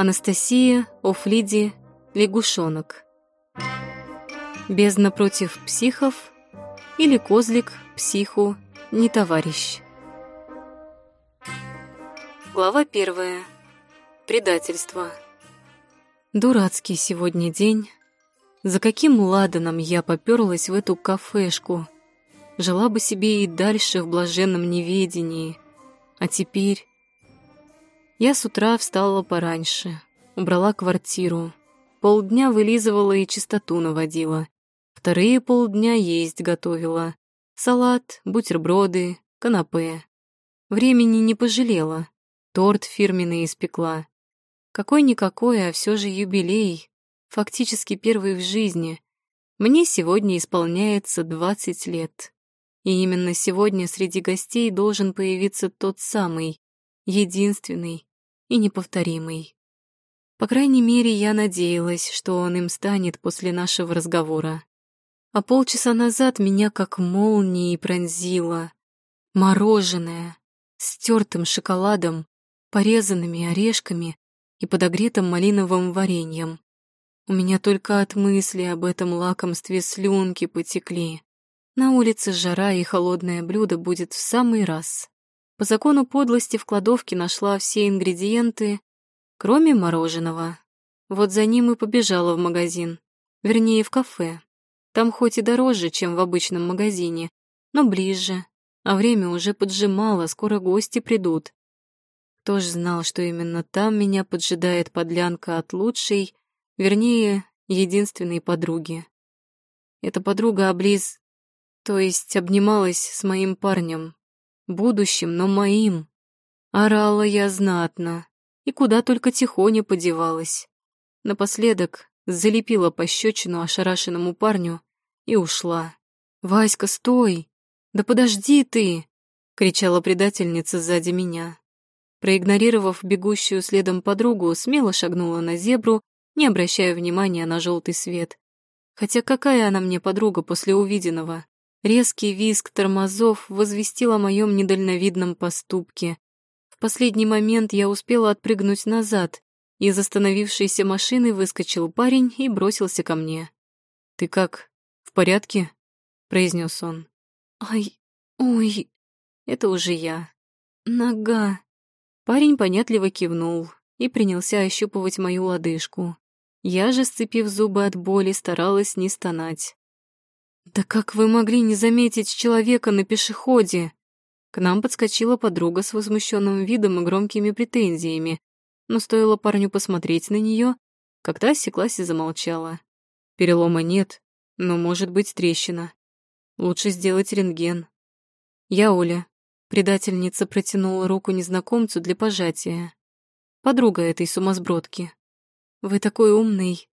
Анастасия, Офлиди, Лягушонок. Бездна против психов или козлик, психу, не товарищ. Глава первая. Предательство. Дурацкий сегодня день. За каким ладаном я попёрлась в эту кафешку? Жила бы себе и дальше в блаженном неведении. А теперь я с утра встала пораньше, убрала квартиру, полдня вылизывала и чистоту наводила, вторые полдня есть готовила, салат, бутерброды, канапе. Времени не пожалела, торт фирменный испекла. Какой-никакой, а все же юбилей, фактически первый в жизни. Мне сегодня исполняется 20 лет. И именно сегодня среди гостей должен появиться тот самый, единственный, и неповторимый. По крайней мере, я надеялась, что он им станет после нашего разговора. А полчаса назад меня как молнией пронзило. Мороженое с тертым шоколадом, порезанными орешками и подогретым малиновым вареньем. У меня только от мысли об этом лакомстве слюнки потекли. На улице жара и холодное блюдо будет в самый раз. По закону подлости в кладовке нашла все ингредиенты, кроме мороженого. Вот за ним и побежала в магазин, вернее, в кафе. Там хоть и дороже, чем в обычном магазине, но ближе, а время уже поджимало, скоро гости придут. Кто ж знал, что именно там меня поджидает подлянка от лучшей, вернее, единственной подруги. Эта подруга облиз... то есть обнималась с моим парнем, будущим, но моим. Орала я знатно, и куда только тихоня подевалась. Напоследок залепила пощечину ошарашенному парню и ушла. «Васька, стой! Да подожди ты!» — кричала предательница сзади меня. Проигнорировав бегущую следом подругу, смело шагнула на зебру, не обращая внимания на желтый свет. Хотя какая она мне подруга после увиденного? Резкий визг тормозов возвестил о моем недальновидном поступке. В последний момент я успела отпрыгнуть назад. Из остановившейся машины выскочил парень и бросился ко мне. «Ты как, в порядке?» — произнес он. «Ай, ой, это уже я. Нога». Парень понятливо кивнул и принялся ощупывать мою лодыжку. Я же, сцепив зубы от боли, старалась не стонать. «Да как вы могли не заметить человека на пешеходе?» К нам подскочила подруга с возмущенным видом и громкими претензиями, но стоило парню посмотреть на нее, как та осеклась и замолчала. Перелома нет, но может быть трещина. Лучше сделать рентген. Я Оля. Предательница протянула руку незнакомцу для пожатия. Подруга этой сумасбродки. Вы такой умный.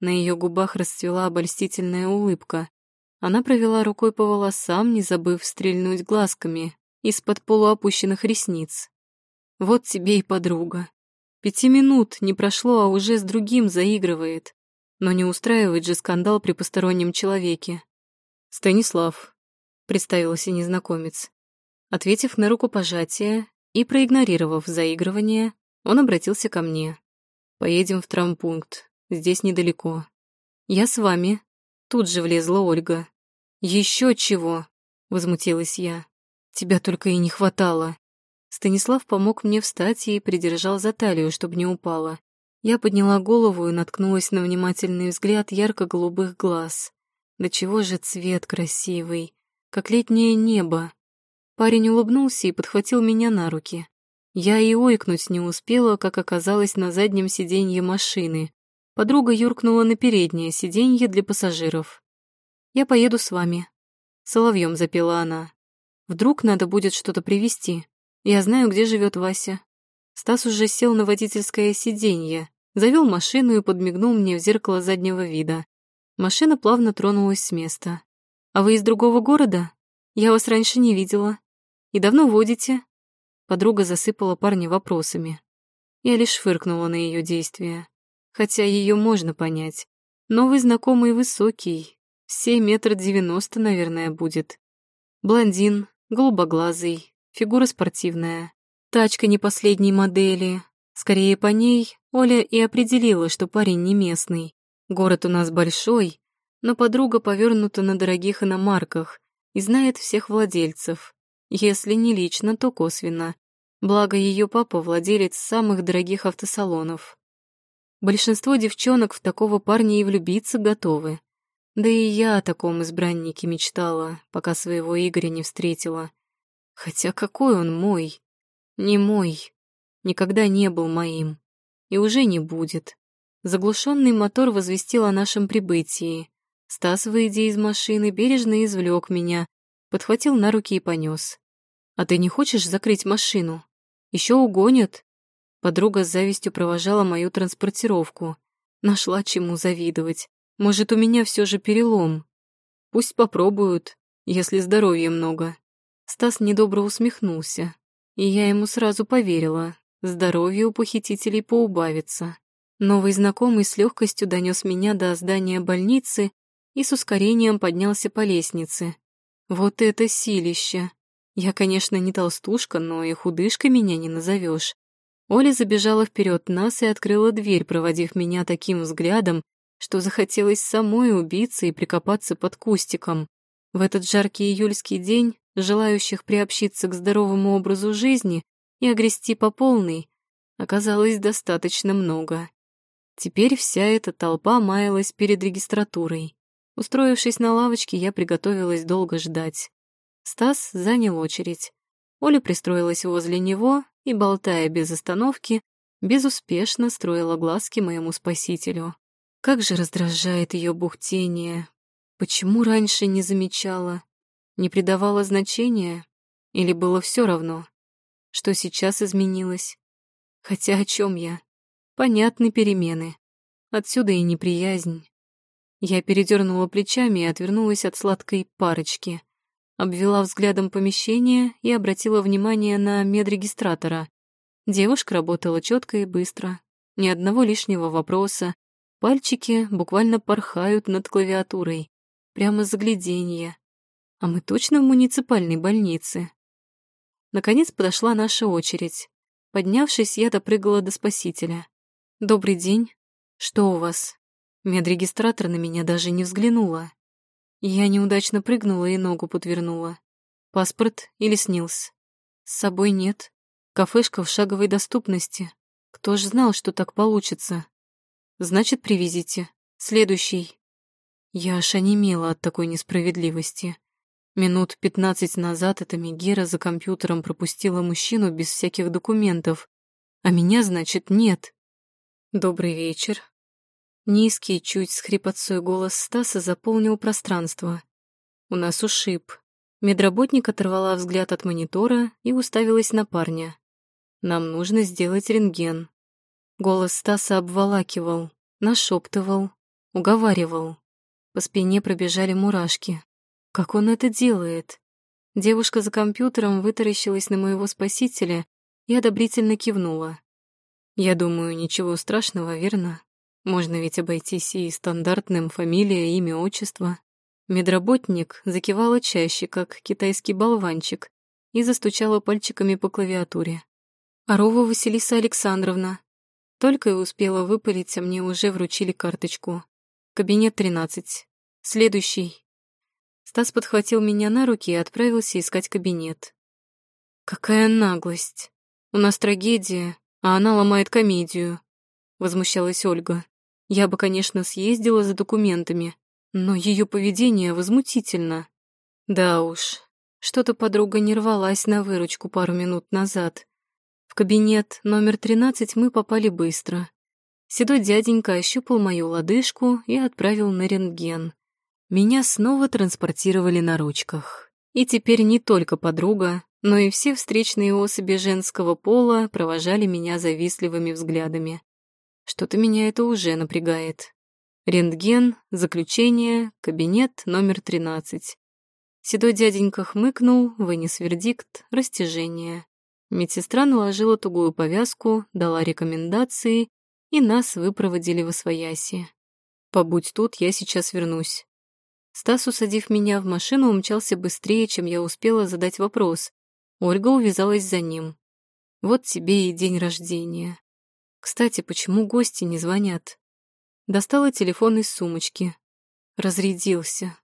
На ее губах расцвела обольстительная улыбка. Она провела рукой по волосам, не забыв стрельнуть глазками из-под полуопущенных ресниц. Вот тебе и подруга. Пяти минут не прошло, а уже с другим заигрывает. Но не устраивает же скандал при постороннем человеке. «Станислав», — представился незнакомец. Ответив на рукопожатие и проигнорировав заигрывание, он обратился ко мне. «Поедем в травмпункт, здесь недалеко». «Я с вами», — тут же влезла Ольга. Еще чего? возмутилась я. Тебя только и не хватало. Станислав помог мне встать и придержал за талию, чтобы не упала. Я подняла голову и наткнулась на внимательный взгляд ярко-голубых глаз. Да чего же цвет красивый, как летнее небо. Парень улыбнулся и подхватил меня на руки. Я и ойкнуть не успела, как оказалась на заднем сиденье машины. Подруга юркнула на переднее сиденье для пассажиров. Я поеду с вами. Соловьем запела она. Вдруг надо будет что-то привезти. Я знаю, где живет Вася. Стас уже сел на водительское сиденье, завел машину и подмигнул мне в зеркало заднего вида. Машина плавно тронулась с места. «А вы из другого города? Я вас раньше не видела. И давно водите?» Подруга засыпала парня вопросами. Я лишь фыркнула на ее действия. Хотя ее можно понять. Новый знакомый высокий, все метр девяносто, наверное, будет. Блондин, голубоглазый, фигура спортивная. Тачка не последней модели. Скорее по ней Оля и определила, что парень не местный. Город у нас большой, но подруга повернута на дорогих иномарках и знает всех владельцев. Если не лично, то косвенно. Благо, ее папа владелец самых дорогих автосалонов. Большинство девчонок в такого парня и влюбиться готовы. Да и я о таком избраннике мечтала, пока своего Игоря не встретила. Хотя какой он мой? Не мой. Никогда не был моим. И уже не будет. Заглушенный мотор возвестил о нашем прибытии. Стас, выйдя из машины, бережно извлек меня, подхватил на руки и понес. «А ты не хочешь закрыть машину? Еще угонят?» Подруга с завистью провожала мою транспортировку. Нашла чему завидовать. Может, у меня все же перелом. Пусть попробуют, если здоровья много. Стас недобро усмехнулся, и я ему сразу поверила. Здоровье у похитителей поубавится. Новый знакомый с легкостью донес меня до здания больницы и с ускорением поднялся по лестнице. Вот это силище! Я, конечно, не толстушка, но и худышкой меня не назовешь. Оля забежала вперед нас и открыла дверь, проводив меня таким взглядом, что захотелось самой убиться и прикопаться под кустиком. В этот жаркий июльский день желающих приобщиться к здоровому образу жизни и огрести по полной оказалось достаточно много. Теперь вся эта толпа маялась перед регистратурой. Устроившись на лавочке, я приготовилась долго ждать. Стас занял очередь. Оля пристроилась возле него и, болтая без остановки, безуспешно строила глазки моему спасителю. Как же раздражает ее бухтение. Почему раньше не замечала? Не придавала значения? Или было все равно? Что сейчас изменилось? Хотя о чем я? Понятны перемены. Отсюда и неприязнь. Я передернула плечами и отвернулась от сладкой парочки обвела взглядом помещение и обратила внимание на медрегистратора. Девушка работала четко и быстро, ни одного лишнего вопроса. Пальчики буквально порхают над клавиатурой, прямо загляденье. А мы точно в муниципальной больнице. Наконец подошла наша очередь. Поднявшись, я допрыгала до спасителя. «Добрый день. Что у вас?» Медрегистратор на меня даже не взглянула. Я неудачно прыгнула и ногу подвернула. Паспорт или снился? С собой нет. Кафешка в шаговой доступности. Кто ж знал, что так получится? Значит, привезите. Следующий. Я аж онемела от такой несправедливости. Минут пятнадцать назад эта Мегера за компьютером пропустила мужчину без всяких документов, а меня, значит, нет. Добрый вечер. Низкий, чуть с хрипотцой голос Стаса заполнил пространство. «У нас ушиб». Медработник оторвала взгляд от монитора и уставилась на парня. «Нам нужно сделать рентген». Голос Стаса обволакивал, нашептывал, уговаривал. По спине пробежали мурашки. Как он это делает? Девушка за компьютером вытаращилась на моего спасителя и одобрительно кивнула. «Я думаю, ничего страшного, верно?» Можно ведь обойтись и стандартным фамилия, имя, отчество. Медработник закивала чаще, как китайский болванчик, и застучала пальчиками по клавиатуре. «Арова Василиса Александровна». Только и успела выпалить, а мне уже вручили карточку. Кабинет 13. Следующий. Стас подхватил меня на руки и отправился искать кабинет. «Какая наглость! У нас трагедия, а она ломает комедию», — возмущалась Ольга. Я бы, конечно, съездила за документами, но ее поведение возмутительно. Да уж, что-то подруга не рвалась на выручку пару минут назад. В кабинет номер 13 мы попали быстро. Седой дяденька ощупал мою лодыжку и отправил на рентген. Меня снова транспортировали на ручках. И теперь не только подруга, но и все встречные особи женского пола провожали меня завистливыми взглядами. Что-то меня это уже напрягает. Рентген, заключение, кабинет номер 13. Седой дяденька хмыкнул, вынес вердикт, растяжение. Медсестра наложила тугую повязку, дала рекомендации, и нас выпроводили в освояси. «Побудь тут, я сейчас вернусь». Стас, усадив меня в машину, умчался быстрее, чем я успела задать вопрос. Ольга увязалась за ним. «Вот тебе и день рождения». Кстати, почему гости не звонят? Достала телефон из сумочки. Разрядился.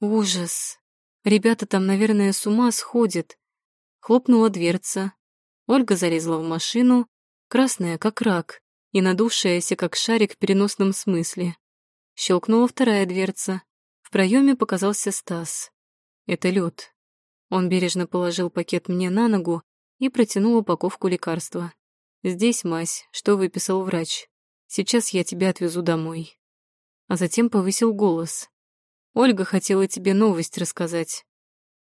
Ужас. Ребята там, наверное, с ума сходят. Хлопнула дверца. Ольга залезла в машину, красная, как рак, и надувшаяся, как шарик в переносном смысле. Щелкнула вторая дверца. В проеме показался Стас. Это лед. Он бережно положил пакет мне на ногу и протянул упаковку лекарства. «Здесь мазь, что выписал врач. Сейчас я тебя отвезу домой». А затем повысил голос. «Ольга хотела тебе новость рассказать».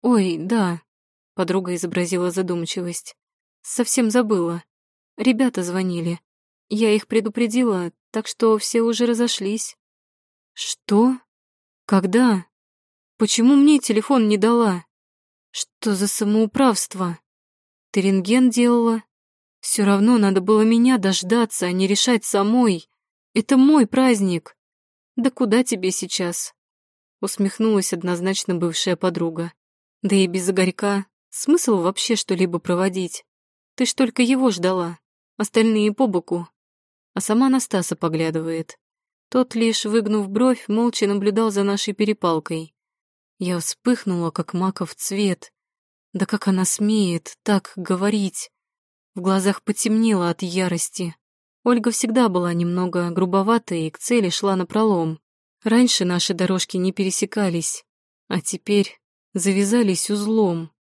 «Ой, да», — подруга изобразила задумчивость. «Совсем забыла. Ребята звонили. Я их предупредила, так что все уже разошлись». «Что? Когда? Почему мне телефон не дала?» Что за самоуправство? Ты рентген делала? Все равно надо было меня дождаться, а не решать самой. Это мой праздник. Да куда тебе сейчас? Усмехнулась однозначно бывшая подруга. Да и без огорька смысл вообще что-либо проводить. Ты ж только его ждала, остальные по боку. А сама Настаса поглядывает. Тот лишь, выгнув бровь, молча наблюдал за нашей перепалкой. Я вспыхнула, как маков цвет. Да как она смеет так говорить? В глазах потемнело от ярости. Ольга всегда была немного грубоватой и к цели шла напролом. Раньше наши дорожки не пересекались, а теперь завязались узлом.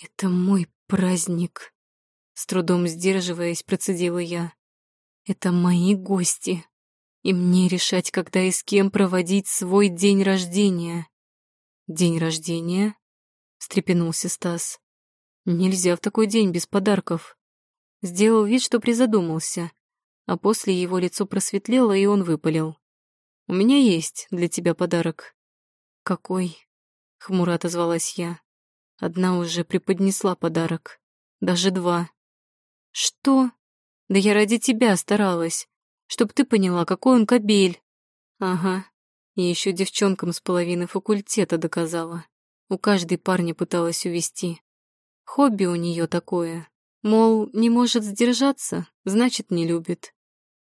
Это мой праздник. С трудом сдерживаясь, процедила я. Это мои гости, и мне решать, когда и с кем проводить свой день рождения. «День рождения?» — встрепенулся Стас. «Нельзя в такой день без подарков». Сделал вид, что призадумался, а после его лицо просветлело, и он выпалил. «У меня есть для тебя подарок». «Какой?» — хмуро отозвалась я. Одна уже преподнесла подарок. Даже два. «Что? Да я ради тебя старалась, чтоб ты поняла, какой он кобель». «Ага, и еще девчонкам с половины факультета доказала. У каждой парня пыталась увести. Хобби у нее такое. Мол, не может сдержаться, значит, не любит.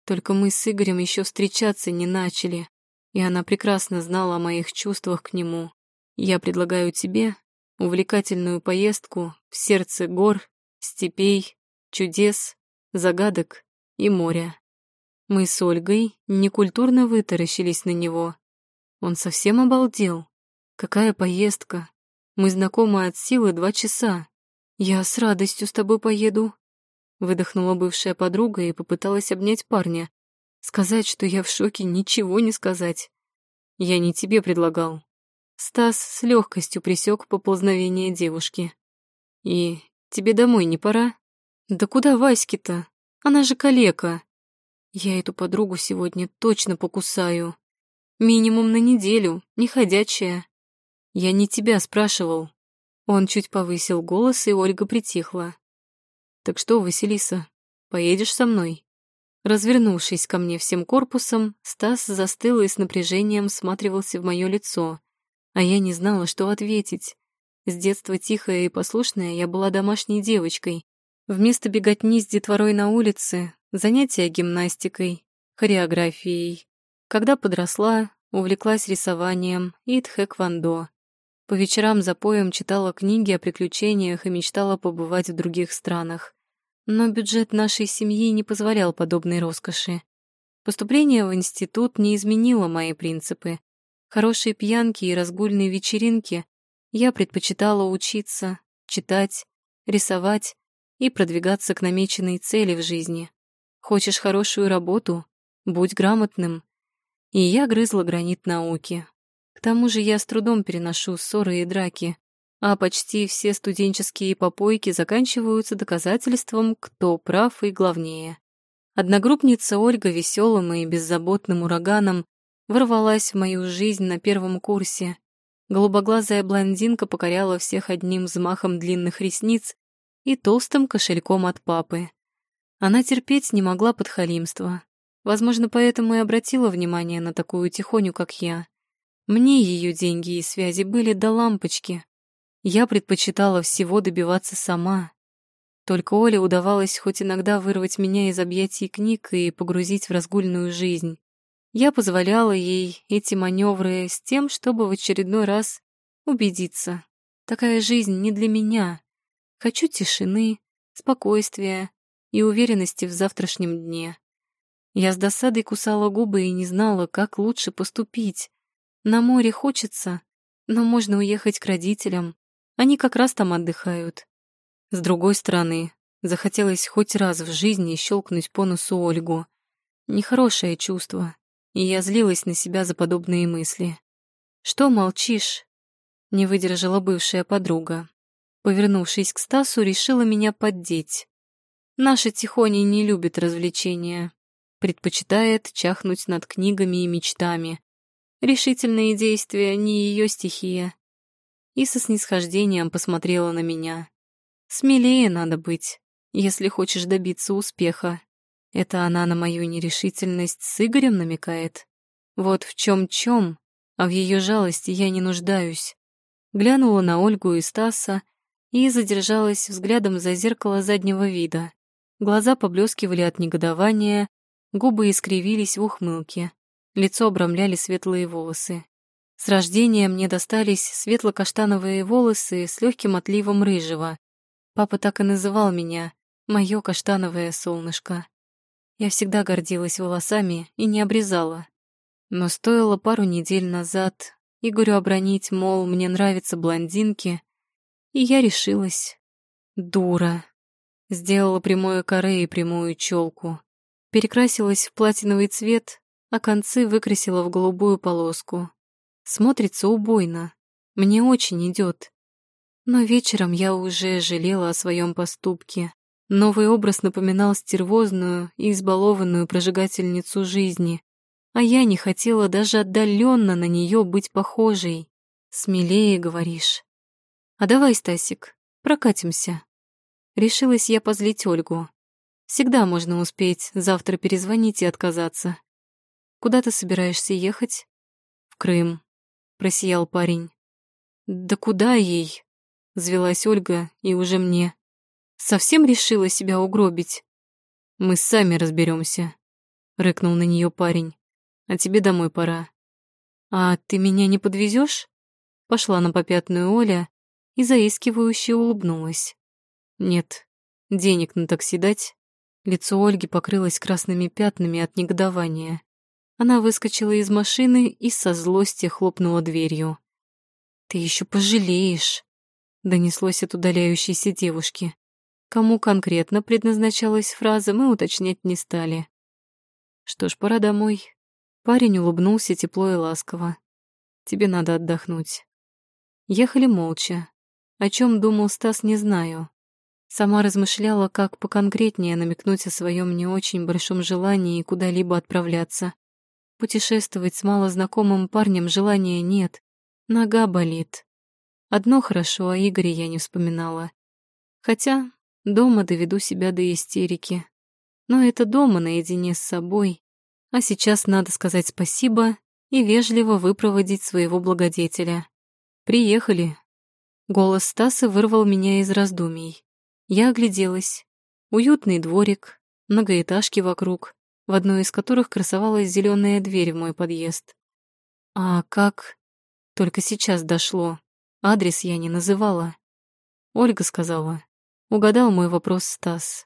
Только мы с Игорем еще встречаться не начали, и она прекрасно знала о моих чувствах к нему. Я предлагаю тебе увлекательную поездку в сердце гор, степей, чудес, загадок и моря. Мы с Ольгой некультурно вытаращились на него, он совсем обалдел. Какая поездка? Мы знакомы от силы два часа. Я с радостью с тобой поеду. Выдохнула бывшая подруга и попыталась обнять парня. Сказать, что я в шоке, ничего не сказать. Я не тебе предлагал. Стас с легкостью присек поползновение девушки. И тебе домой не пора? Да куда Ваське-то? Она же калека. Я эту подругу сегодня точно покусаю. Минимум на неделю, не ходячая. Я не тебя спрашивал. Он чуть повысил голос, и Ольга притихла. Так что, Василиса, поедешь со мной? Развернувшись ко мне всем корпусом, Стас застыл и с напряжением всматривался в мое лицо, а я не знала, что ответить. С детства тихая и послушная я была домашней девочкой. Вместо беготни с детворой на улице, занятия гимнастикой, хореографией, когда подросла, увлеклась рисованием и тхэквондо. По вечерам за поем читала книги о приключениях и мечтала побывать в других странах. Но бюджет нашей семьи не позволял подобной роскоши. Поступление в институт не изменило мои принципы. Хорошие пьянки и разгульные вечеринки я предпочитала учиться, читать, рисовать и продвигаться к намеченной цели в жизни. Хочешь хорошую работу? Будь грамотным, и я грызла гранит науки. К тому же я с трудом переношу ссоры и драки, а почти все студенческие попойки заканчиваются доказательством, кто прав и главнее. Одногруппница Ольга веселым и беззаботным ураганом ворвалась в мою жизнь на первом курсе. Голубоглазая блондинка покоряла всех одним взмахом длинных ресниц и толстым кошельком от папы. Она терпеть не могла подхалимства, Возможно, поэтому и обратила внимание на такую тихоню, как я. Мне ее деньги и связи были до лампочки. Я предпочитала всего добиваться сама. Только Оле удавалось хоть иногда вырвать меня из объятий книг и погрузить в разгульную жизнь. Я позволяла ей эти маневры с тем, чтобы в очередной раз убедиться. Такая жизнь не для меня. Хочу тишины, спокойствия и уверенности в завтрашнем дне. Я с досадой кусала губы и не знала, как лучше поступить. На море хочется, но можно уехать к родителям. Они как раз там отдыхают. С другой стороны, захотелось хоть раз в жизни щелкнуть по носу Ольгу. Нехорошее чувство, и я злилась на себя за подобные мысли. «Что молчишь?» — не выдержала бывшая подруга. Повернувшись к Стасу, решила меня поддеть. Наша Тихоня не любит развлечения, предпочитает чахнуть над книгами и мечтами. Решительные действия — не ее стихия. И со снисхождением посмотрела на меня. Смелее надо быть, если хочешь добиться успеха. Это она на мою нерешительность с Игорем намекает. Вот в чем-чем, а в ее жалости я не нуждаюсь. Глянула на Ольгу и Стаса и задержалась взглядом за зеркало заднего вида. Глаза поблескивали от негодования, губы искривились в ухмылке, лицо обрамляли светлые волосы. С рождения мне достались светло-каштановые волосы с легким отливом рыжего, Папа так и называл меня «моё каштановое солнышко». Я всегда гордилась волосами и не обрезала. Но стоило пару недель назад Игорю обронить, мол, мне нравятся блондинки, и я решилась. Дура. Сделала прямое коре и прямую челку. Перекрасилась в платиновый цвет, а концы выкрасила в голубую полоску. Смотрится убойно. Мне очень идет. Но вечером я уже жалела о своем поступке. Новый образ напоминал стервозную и избалованную прожигательницу жизни, а я не хотела даже отдаленно на нее быть похожей. Смелее, говоришь. А давай, Стасик, прокатимся. Решилась я позлить Ольгу. Всегда можно успеть завтра перезвонить и отказаться. Куда ты собираешься ехать? В Крым, просиял парень. Да куда ей? Взвелась Ольга и уже мне. Совсем решила себя угробить. Мы сами разберемся, рыкнул на нее парень. А тебе домой пора. А ты меня не подвезешь? Пошла на попятную Оля и заискивающе улыбнулась. Нет, денег на такси дать. Лицо Ольги покрылось красными пятнами от негодования. Она выскочила из машины и со злости хлопнула дверью. «Ты еще пожалеешь!» донеслось от удаляющейся девушки. Кому конкретно предназначалась фраза, мы уточнять не стали. Что ж, пора домой. Парень улыбнулся тепло и ласково. Тебе надо отдохнуть. Ехали молча. О чем думал Стас, не знаю. Сама размышляла, как поконкретнее намекнуть о своем не очень большом желании куда-либо отправляться. Путешествовать с малознакомым парнем желания нет. Нога болит. Одно хорошо, о Игоре я не вспоминала. Хотя дома доведу себя до истерики. Но это дома наедине с собой. А сейчас надо сказать спасибо и вежливо выпроводить своего благодетеля. «Приехали». Голос Стаса вырвал меня из раздумий. Я огляделась. Уютный дворик, многоэтажки вокруг, в одной из которых красовалась зеленая дверь в мой подъезд. А как? Только сейчас дошло. Адрес я не называла. Ольга сказала. Угадал мой вопрос Стас.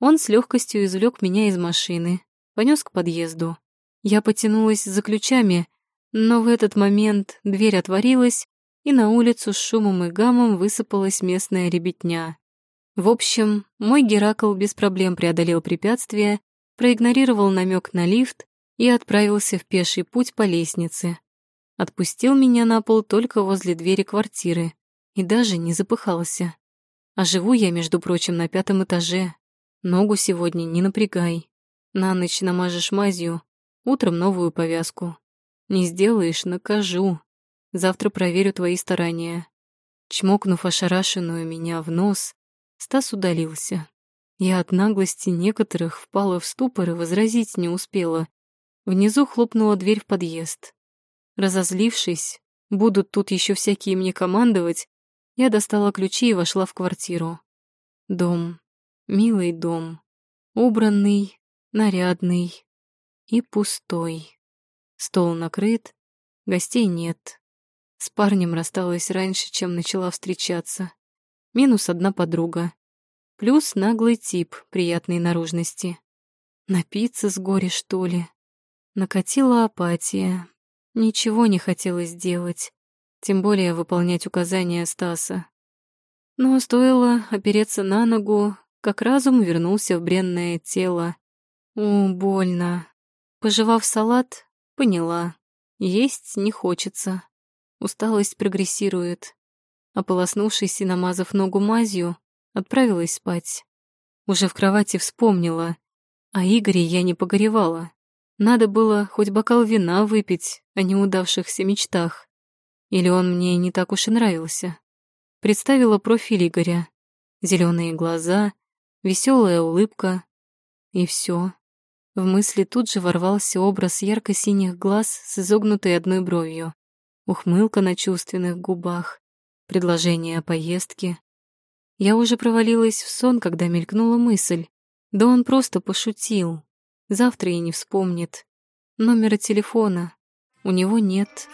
Он с легкостью извлек меня из машины, понес к подъезду. Я потянулась за ключами, но в этот момент дверь отворилась, и на улицу с шумом и гамом высыпалась местная ребятня. В общем, мой Геракл без проблем преодолел препятствие, проигнорировал намек на лифт и отправился в пеший путь по лестнице, Отпустил меня на пол только возле двери квартиры и даже не запыхался. А живу я, между прочим, на пятом этаже. Ногу сегодня не напрягай. На ночь намажешь мазью, утром новую повязку. Не сделаешь — накажу. Завтра проверю твои старания. Чмокнув ошарашенную меня в нос, Стас удалился. Я от наглости некоторых впала в ступор и возразить не успела. Внизу хлопнула дверь в подъезд. Разозлившись, будут тут еще всякие мне командовать, я достала ключи и вошла в квартиру. Дом. Милый дом. Убранный, нарядный и пустой. Стол накрыт, гостей нет. С парнем рассталась раньше, чем начала встречаться. Минус одна подруга. Плюс наглый тип приятной наружности. Напиться с горя, что ли? Накатила апатия. Ничего не хотелось делать, тем более выполнять указания Стаса. Но стоило опереться на ногу, как разум вернулся в бренное тело. О, больно. Пожевав салат, поняла. Есть не хочется. Усталость прогрессирует. Ополоснувшись и намазав ногу мазью, отправилась спать. Уже в кровати вспомнила. а Игоре я не погоревала. Надо было хоть бокал вина выпить о неудавшихся мечтах. Или он мне не так уж и нравился. Представила профиль Игоря. Зеленые глаза, веселая улыбка. И все. В мысли тут же ворвался образ ярко-синих глаз с изогнутой одной бровью, ухмылка на чувственных губах, предложение о поездке. Я уже провалилась в сон, когда мелькнула мысль. Да он просто пошутил. Завтра и не вспомнит. Номера телефона у него нет.